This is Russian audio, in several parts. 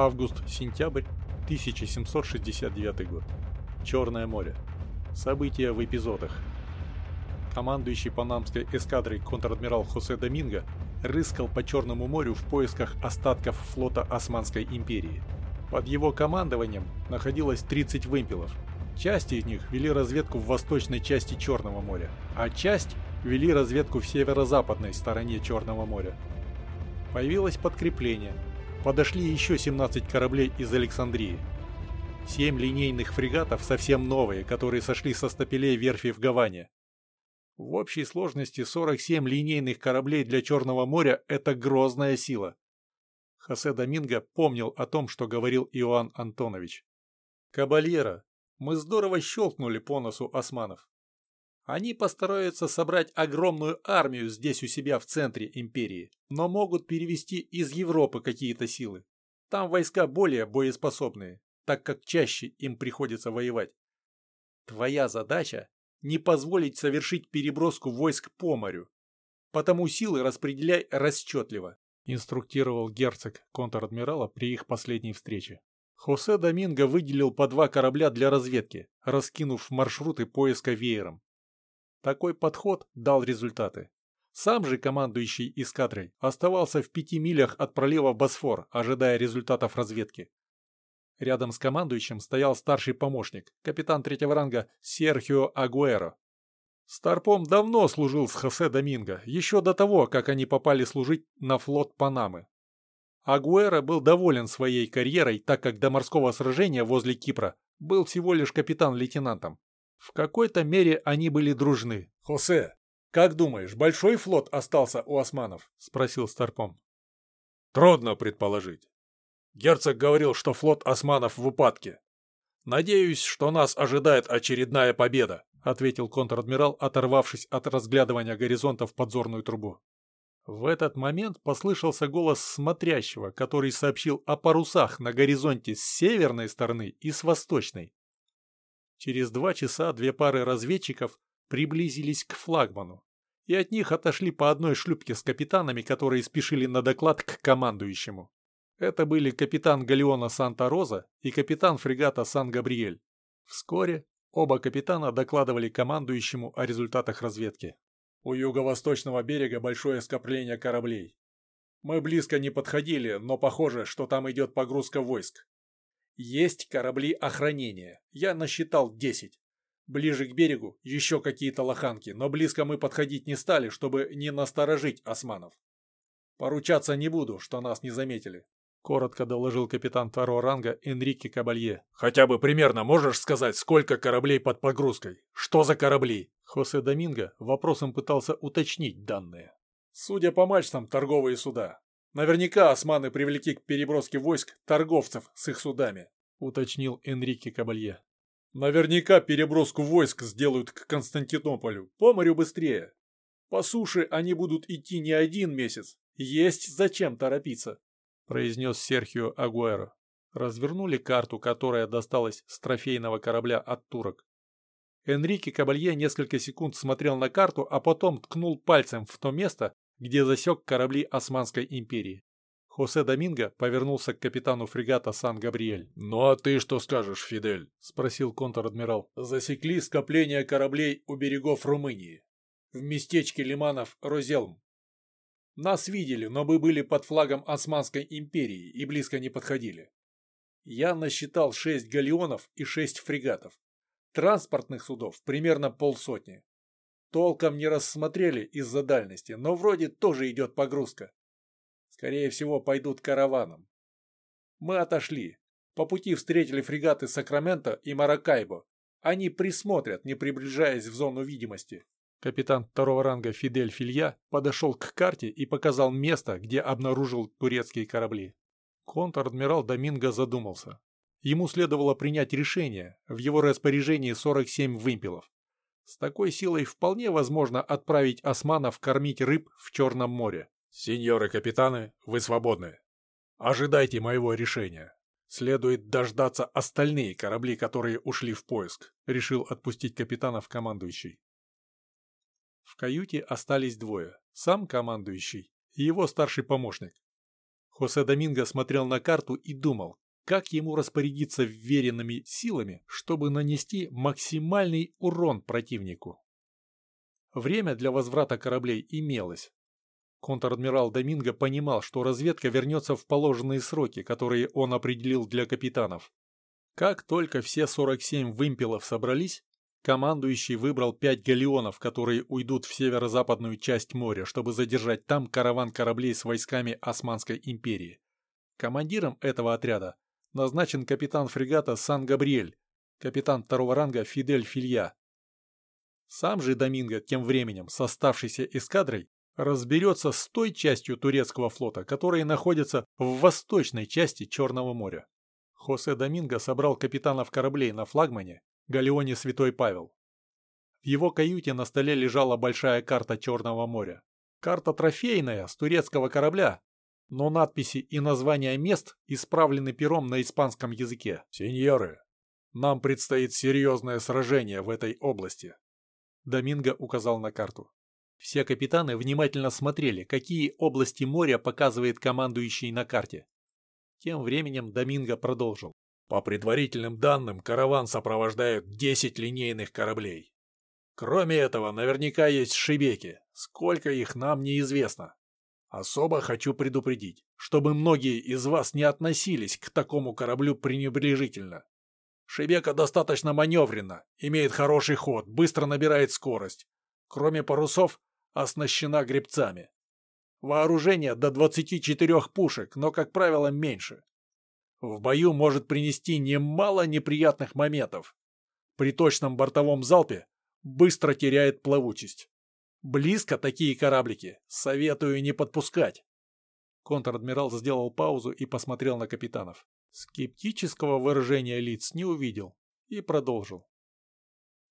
Август-сентябрь 1769 год. Черное море. События в эпизодах. Командующий панамской эскадрой контр-адмирал Хосе Доминго рыскал по Черному морю в поисках остатков флота Османской империи. Под его командованием находилось 30 вымпелов. Часть из них вели разведку в восточной части Черного моря, а часть вели разведку в северо-западной стороне Черного моря. Появилось подкрепление. Подошли еще 17 кораблей из Александрии. Семь линейных фрегатов совсем новые, которые сошли со стапелей верфи в Гаване. В общей сложности 47 линейных кораблей для Черного моря – это грозная сила. Хосе Доминго помнил о том, что говорил Иоанн Антонович. «Кабальера, мы здорово щелкнули по носу османов. Они постараются собрать огромную армию здесь у себя в центре империи, но могут перевести из Европы какие-то силы. Там войска более боеспособные, так как чаще им приходится воевать. Твоя задача – не позволить совершить переброску войск по морю. Потому силы распределяй расчетливо, инструктировал герцог контр-адмирала при их последней встрече. Хосе Доминго выделил по два корабля для разведки, раскинув маршруты поиска веером. Такой подход дал результаты. Сам же командующий эскадрой оставался в пяти милях от пролива Босфор, ожидая результатов разведки. Рядом с командующим стоял старший помощник, капитан третьего ранга Серхио Агуэро. Старпом давно служил с Хосе Доминго, еще до того, как они попали служить на флот Панамы. Агуэро был доволен своей карьерой, так как до морского сражения возле Кипра был всего лишь капитан-лейтенантом. В какой-то мере они были дружны. «Хосе, как думаешь, большой флот остался у османов?» – спросил Старпом. «Трудно предположить. Герцог говорил, что флот османов в упадке. Надеюсь, что нас ожидает очередная победа», – ответил контр-адмирал, оторвавшись от разглядывания горизонта в подзорную трубу. В этот момент послышался голос смотрящего, который сообщил о парусах на горизонте с северной стороны и с восточной. Через два часа две пары разведчиков приблизились к флагману, и от них отошли по одной шлюпке с капитанами, которые спешили на доклад к командующему. Это были капитан галеона Санта-Роза и капитан фрегата Сан-Габриэль. Вскоре оба капитана докладывали командующему о результатах разведки. У юго-восточного берега большое скопление кораблей. Мы близко не подходили, но похоже, что там идет погрузка войск. Есть корабли охранения. Я насчитал 10. Ближе к берегу еще какие-то лоханки, но близко мы подходить не стали, чтобы не насторожить османов. Поручаться не буду, что нас не заметили. Коротко доложил капитан второго ранга Энрике Кабалье. «Хотя бы примерно можешь сказать, сколько кораблей под погрузкой? Что за корабли?» Хосе Доминго вопросом пытался уточнить данные. «Судя по мачтам, торговые суда. Наверняка османы привлекли к переброске войск торговцев с их судами, уточнил Энрике Кабалье. Наверняка переброску войск сделают к Константинополю, по морю быстрее. По суше они будут идти не один месяц, есть зачем торопиться, произнес Серхио Агуэро. Развернули карту, которая досталась с трофейного корабля от турок. Энрике Кабалье несколько секунд смотрел на карту, а потом ткнул пальцем в то место, где засек корабли Османской империи. Хосе Доминго повернулся к капитану фрегата Сан-Габриэль. «Ну а ты что скажешь, Фидель?» – спросил контр-адмирал. «Засекли скопление кораблей у берегов Румынии. В местечке Лиманов Розелм. Нас видели, но мы были под флагом Османской империи и близко не подходили. Я насчитал шесть галеонов и шесть фрегатов. Транспортных судов примерно полсотни. Толком не рассмотрели из-за дальности, но вроде тоже идет погрузка. Скорее всего, пойдут караваном. Мы отошли. По пути встретили фрегаты Сакраменто и Маракайбо. Они присмотрят, не приближаясь в зону видимости. Капитан второго ранга Фидель Филья подошел к карте и показал место, где обнаружил турецкие корабли. Контр-адмирал Доминго задумался. Ему следовало принять решение, в его распоряжении 47 вымпелов. С такой силой вполне возможно отправить османов кормить рыб в Черном море. «Сеньоры капитаны, вы свободны. Ожидайте моего решения. Следует дождаться остальные корабли, которые ушли в поиск», — решил отпустить капитанов командующий. В каюте остались двое. Сам командующий и его старший помощник. Хосе Доминго смотрел на карту и думал, как ему распорядиться вверенными силами, чтобы нанести максимальный урон противнику. Время для возврата кораблей имелось. Контр-адмирал Доминго понимал, что разведка вернется в положенные сроки, которые он определил для капитанов. Как только все 47 вымпелов собрались, командующий выбрал пять галеонов, которые уйдут в северо-западную часть моря, чтобы задержать там караван кораблей с войсками Османской империи. Командиром этого отряда назначен капитан фрегата Сан-Габриэль, капитан второго ранга Фидель Филья. Сам же Доминго тем временем с оставшейся эскадрой разберется с той частью турецкого флота, которая находится в восточной части Черного моря. Хосе Доминго собрал капитанов кораблей на флагмане Галеоне Святой Павел. В его каюте на столе лежала большая карта Черного моря. Карта трофейная, с турецкого корабля, но надписи и названия мест исправлены пером на испанском языке. «Сеньоры, нам предстоит серьезное сражение в этой области», Доминго указал на карту. Все капитаны внимательно смотрели, какие области моря показывает командующий на карте. Тем временем Доминго продолжил. По предварительным данным, караван сопровождают 10 линейных кораблей. Кроме этого, наверняка есть шибеки. Сколько их нам неизвестно. Особо хочу предупредить, чтобы многие из вас не относились к такому кораблю пренебрежительно. Шибека достаточно маневренно, имеет хороший ход, быстро набирает скорость. Кроме парусов, оснащена гребцами. Вооружение до 24 пушек, но, как правило, меньше. В бою может принести немало неприятных моментов. При точном бортовом залпе быстро теряет плавучесть. Близко такие кораблики советую не подпускать. Контр-адмирал сделал паузу и посмотрел на капитанов. Скептического выражения лиц не увидел и продолжил.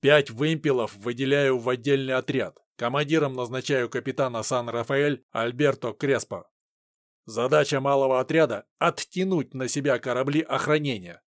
Пять вымпелов выделяю в отдельный отряд. Командиром назначаю капитана Сан-Рафаэль Альберто Креспо. Задача малого отряда — оттянуть на себя корабли охранения.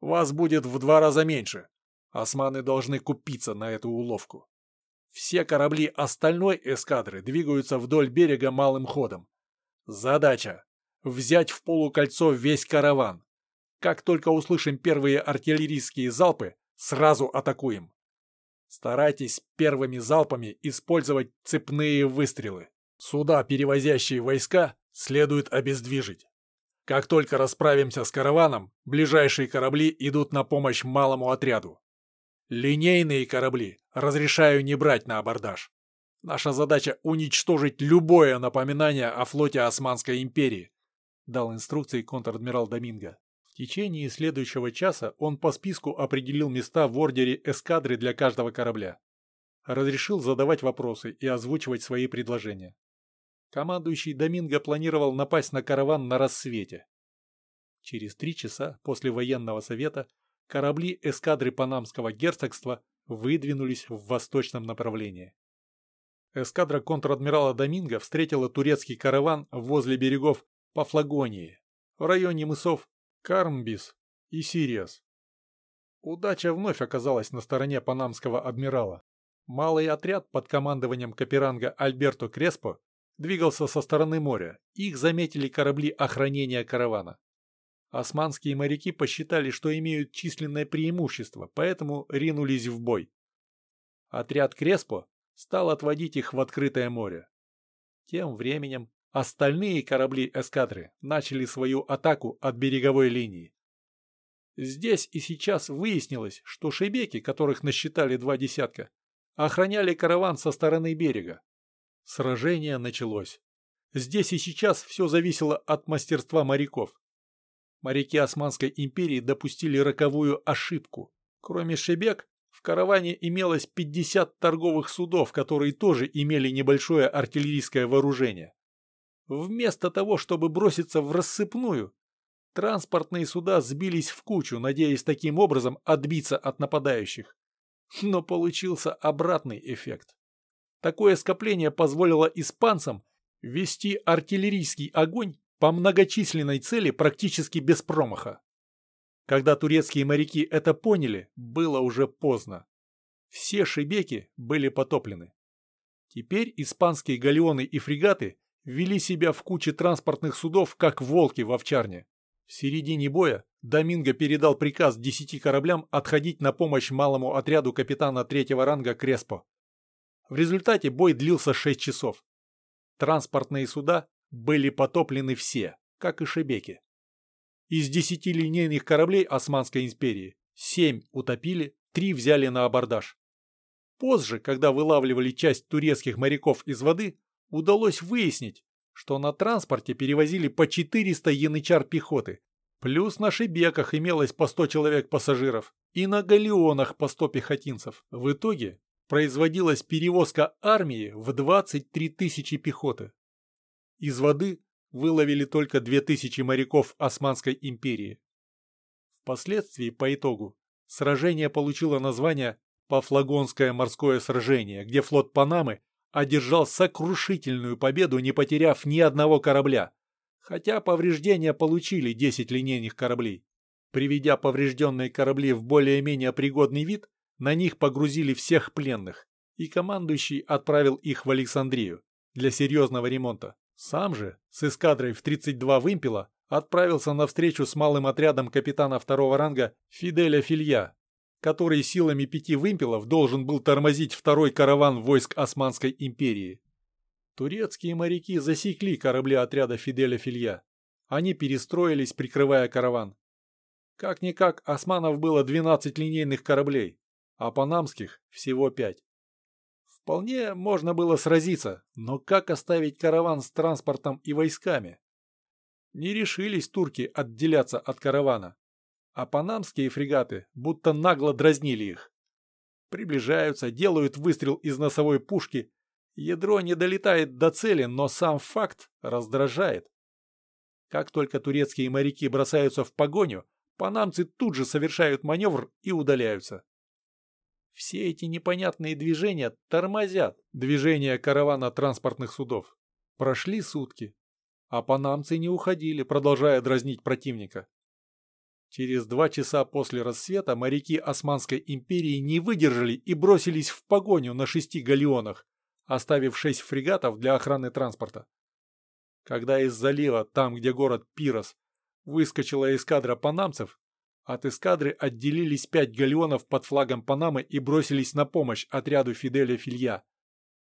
Вас будет в два раза меньше. Османы должны купиться на эту уловку. Все корабли остальной эскадры двигаются вдоль берега малым ходом. Задача — взять в полукольцо весь караван. Как только услышим первые артиллерийские залпы, сразу атакуем. Старайтесь первыми залпами использовать цепные выстрелы. Суда, перевозящие войска, следует обездвижить. Как только расправимся с караваном, ближайшие корабли идут на помощь малому отряду. Линейные корабли разрешаю не брать на абордаж. Наша задача уничтожить любое напоминание о флоте Османской империи, дал инструкции контр-адмирал Доминго. В течение следующего часа он по списку определил места в ордере эскадры для каждого корабля. Разрешил задавать вопросы и озвучивать свои предложения. Командующий Доминго планировал напасть на караван на рассвете. Через три часа после военного совета корабли эскадры Панамского герцогства выдвинулись в восточном направлении. Эскадра контр-адмирала Доминго встретила турецкий караван возле берегов Пафлагонии, в районе мысов Кармбис и Сириас. Удача вновь оказалась на стороне панамского адмирала. Малый отряд под командованием Каперанга Альберто Креспо двигался со стороны моря. Их заметили корабли охранения каравана. Османские моряки посчитали, что имеют численное преимущество, поэтому ринулись в бой. Отряд Креспо стал отводить их в открытое море. Тем временем Остальные корабли эскадры начали свою атаку от береговой линии. Здесь и сейчас выяснилось, что шебеки, которых насчитали два десятка, охраняли караван со стороны берега. Сражение началось. Здесь и сейчас все зависело от мастерства моряков. Моряки Османской империи допустили роковую ошибку. Кроме шебек, в караване имелось 50 торговых судов, которые тоже имели небольшое артиллерийское вооружение. Вместо того, чтобы броситься в рассыпную, транспортные суда сбились в кучу, надеясь таким образом отбиться от нападающих. Но получился обратный эффект. Такое скопление позволило испанцам вести артиллерийский огонь по многочисленной цели практически без промаха. Когда турецкие моряки это поняли, было уже поздно. Все шибеки были потоплены. Теперь испанские галеоны и фрегаты вели себя в куче транспортных судов, как волки в овчарне. В середине боя Доминго передал приказ десяти кораблям отходить на помощь малому отряду капитана третьего ранга Креспо. В результате бой длился 6 часов. Транспортные суда были потоплены все, как и шебеки. Из десяти линейных кораблей Османской империи семь утопили, три взяли на абордаж. Позже, когда вылавливали часть турецких моряков из воды, удалось выяснить, что на транспорте перевозили по 400 янычар пехоты, плюс на шибеках имелось по 100 человек пассажиров и на галеонах по 100 пехотинцев. В итоге производилась перевозка армии в 23 тысячи пехоты. Из воды выловили только 2000 моряков Османской империи. Впоследствии, по итогу, сражение получило название Пафлагонское морское сражение, где флот Панамы одержал сокрушительную победу, не потеряв ни одного корабля, хотя повреждения получили 10 линейных кораблей. Приведя поврежденные корабли в более-менее пригодный вид, на них погрузили всех пленных, и командующий отправил их в Александрию для серьезного ремонта. Сам же, с эскадрой в 32 вымпела, отправился на встречу с малым отрядом капитана второго ранга Фиделя Филья, который силами пяти вымпелов должен был тормозить второй караван войск Османской империи. Турецкие моряки засекли корабли отряда Фиделя Филья. Они перестроились, прикрывая караван. Как-никак, османов было 12 линейных кораблей, а панамских всего 5. Вполне можно было сразиться, но как оставить караван с транспортом и войсками? Не решились турки отделяться от каравана, а панамские фрегаты будто нагло дразнили их. Приближаются, делают выстрел из носовой пушки, ядро не долетает до цели, но сам факт раздражает. Как только турецкие моряки бросаются в погоню, панамцы тут же совершают маневр и удаляются. Все эти непонятные движения тормозят движение каравана транспортных судов. Прошли сутки, а панамцы не уходили, продолжая дразнить противника. Через два часа после рассвета моряки Османской империи не выдержали и бросились в погоню на шести галеонах, оставив шесть фрегатов для охраны транспорта. Когда из залива, там где город Пирос, выскочила эскадра панамцев, от эскадры отделились пять галеонов под флагом Панамы и бросились на помощь отряду Фиделя Филья.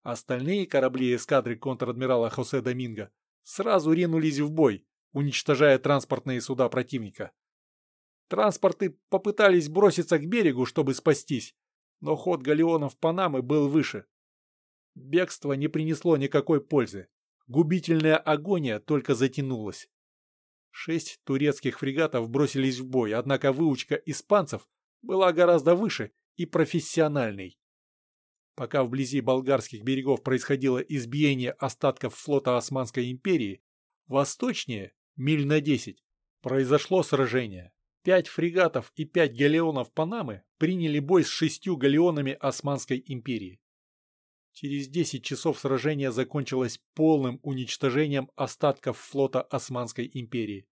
Остальные корабли эскадры контр-адмирала Хосе Доминго сразу ринулись в бой, уничтожая транспортные суда противника. Транспорты попытались броситься к берегу, чтобы спастись, но ход галеонов Панамы был выше. Бегство не принесло никакой пользы. Губительная агония только затянулась. Шесть турецких фрегатов бросились в бой, однако выучка испанцев была гораздо выше и профессиональной. Пока вблизи болгарских берегов происходило избиение остатков флота Османской империи, восточнее, миль на десять, произошло сражение. Пять фрегатов и пять галеонов Панамы приняли бой с шестью галеонами Османской империи. Через 10 часов сражение закончилось полным уничтожением остатков флота Османской империи.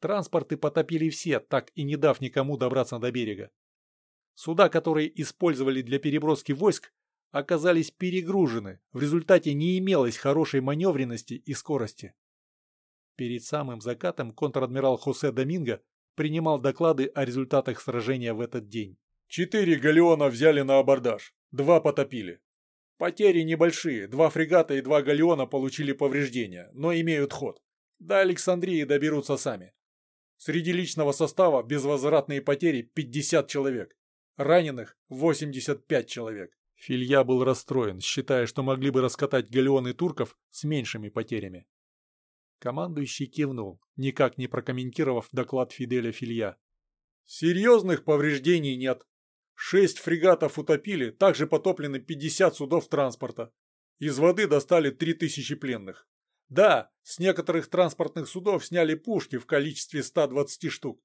Транспорты потопили все, так и не дав никому добраться до берега. Суда, которые использовали для переброски войск, оказались перегружены, в результате не имелось хорошей маневренности и скорости. Перед самым закатом контр-адмирал Хосе Доминго принимал доклады о результатах сражения в этот день. Четыре галеона взяли на абордаж, два потопили. Потери небольшие, два фрегата и два галеона получили повреждения, но имеют ход. До Александрии доберутся сами. Среди личного состава безвозвратные потери 50 человек. Раненых 85 человек. Филья был расстроен, считая, что могли бы раскатать галеоны турков с меньшими потерями. Командующий кивнул, никак не прокомментировав доклад Фиделя Филья. «Серьезных повреждений нет. Шесть фрегатов утопили, также потоплены 50 судов транспорта. Из воды достали 3000 пленных. Да, с некоторых транспортных судов сняли пушки в количестве 120 штук.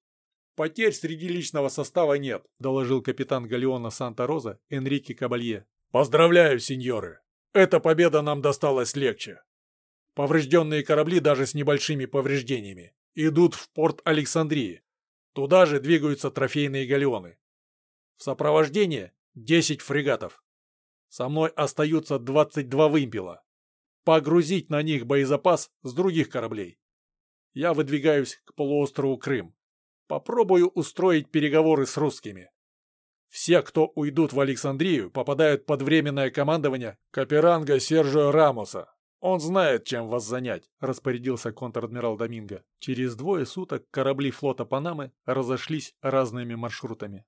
Потерь среди личного состава нет, доложил капитан галеона Санта-Роза Энрике Кабалье. Поздравляю, сеньоры. Эта победа нам досталась легче. Поврежденные корабли даже с небольшими повреждениями идут в порт Александрии. Туда же двигаются трофейные галеоны. В сопровождении 10 фрегатов. Со мной остаются 22 вымпела. погрузить на них боезапас с других кораблей. Я выдвигаюсь к полуострову Крым. Попробую устроить переговоры с русскими. Все, кто уйдут в Александрию, попадают под временное командование Каперанга Сержио Рамоса. Он знает, чем вас занять», — распорядился контр-адмирал Доминго. Через двое суток корабли флота Панамы разошлись разными маршрутами.